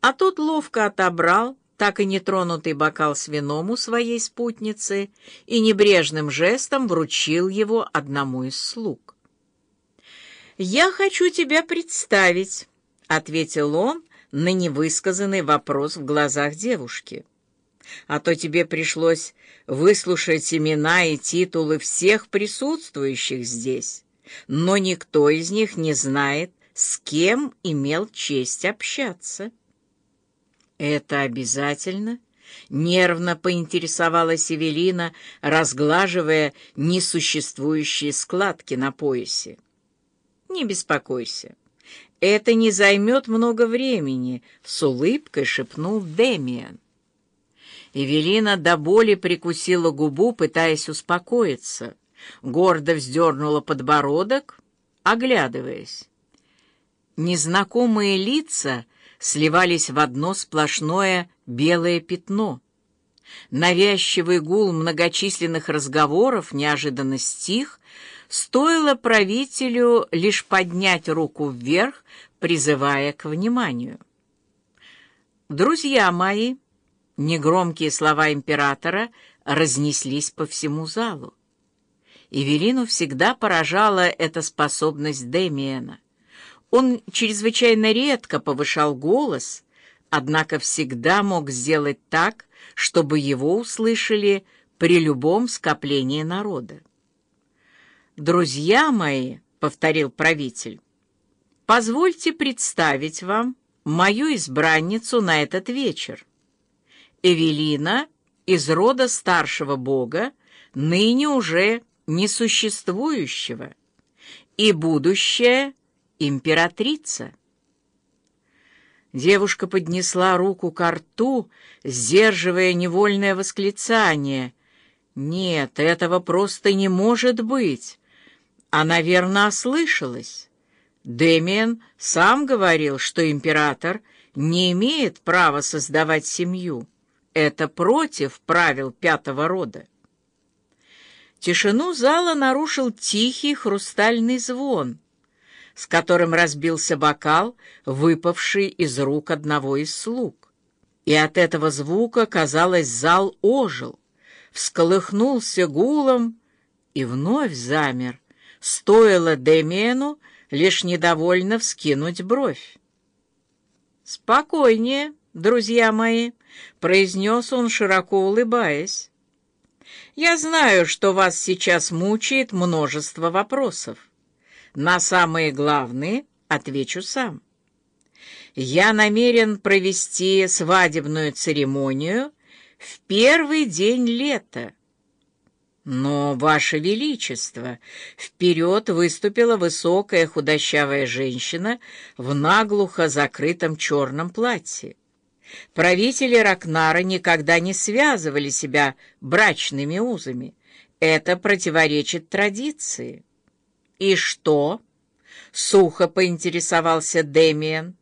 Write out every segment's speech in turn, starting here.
А тот ловко отобрал так и нетронутый бокал с вином у своей спутницы и небрежным жестом вручил его одному из слуг. «Я хочу тебя представить», — ответил он на невысказанный вопрос в глазах девушки. «А то тебе пришлось выслушать имена и титулы всех присутствующих здесь, но никто из них не знает, с кем имел честь общаться». «Это обязательно?» — нервно поинтересовалась Эвелина, разглаживая несуществующие складки на поясе. «Не беспокойся, это не займет много времени», — с улыбкой шепнул Демиан. Эвелина до боли прикусила губу, пытаясь успокоиться. Гордо вздернула подбородок, оглядываясь. Незнакомые лица сливались в одно сплошное белое пятно. Навязчивый гул многочисленных разговоров неожиданно стих, стоило правителю лишь поднять руку вверх, призывая к вниманию. «Друзья мои!» — негромкие слова императора разнеслись по всему залу. Эвелину всегда поражала эта способность Демиена — он чрезвычайно редко повышал голос, однако всегда мог сделать так, чтобы его услышали при любом скоплении народа. «Друзья мои», — повторил правитель, — «позвольте представить вам мою избранницу на этот вечер. Эвелина из рода старшего бога, ныне уже несуществующего, и будущее императрица. Девушка поднесла руку к рту, сдерживая невольное восклицание. «Нет, этого просто не может быть!» Она верно ослышалась. Демиан сам говорил, что император не имеет права создавать семью. Это против правил пятого рода. Тишину зала нарушил тихий хрустальный звон — с которым разбился бокал, выпавший из рук одного из слуг. И от этого звука, казалось, зал ожил, всколыхнулся гулом и вновь замер. Стоило Демену лишь недовольно вскинуть бровь. «Спокойнее, друзья мои», — произнес он, широко улыбаясь. «Я знаю, что вас сейчас мучает множество вопросов. На самые главные отвечу сам. Я намерен провести свадебную церемонию в первый день лета. Но, Ваше Величество, вперед выступила высокая худощавая женщина в наглухо закрытом черном платье. Правители Ракнара никогда не связывали себя брачными узами. Это противоречит традиции. «И что?» — сухо поинтересовался Демиан.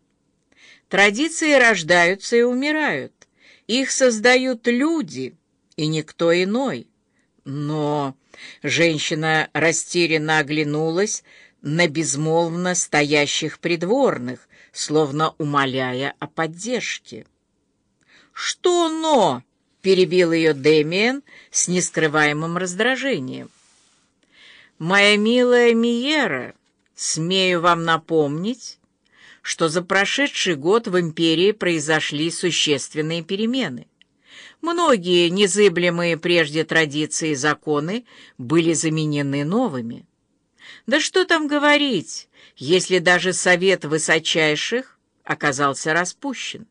«Традиции рождаются и умирают. Их создают люди, и никто иной. Но...» — женщина растерянно оглянулась на безмолвно стоящих придворных, словно умоляя о поддержке. «Что «но»?» — перебил ее Демиан с нескрываемым раздражением. «Моя милая Миера, смею вам напомнить, что за прошедший год в империи произошли существенные перемены. Многие незыблемые прежде традиции и законы были заменены новыми. Да что там говорить, если даже совет высочайших оказался распущен.